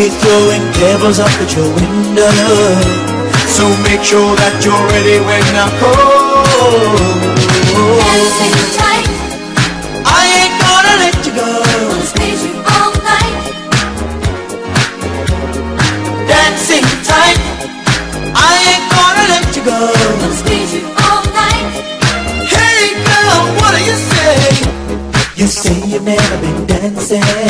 Be throwing pebbles up at your window. So make sure that you're ready when I call. Dancing tight, I ain't gonna let you go. squeeze you all night. Dancing tight. I ain't gonna let you go. Squeeze you all night. Hey girl, what do you say? You say you've never been dancing.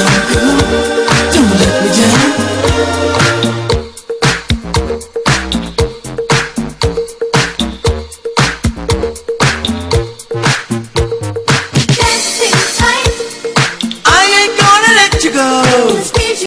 feel good.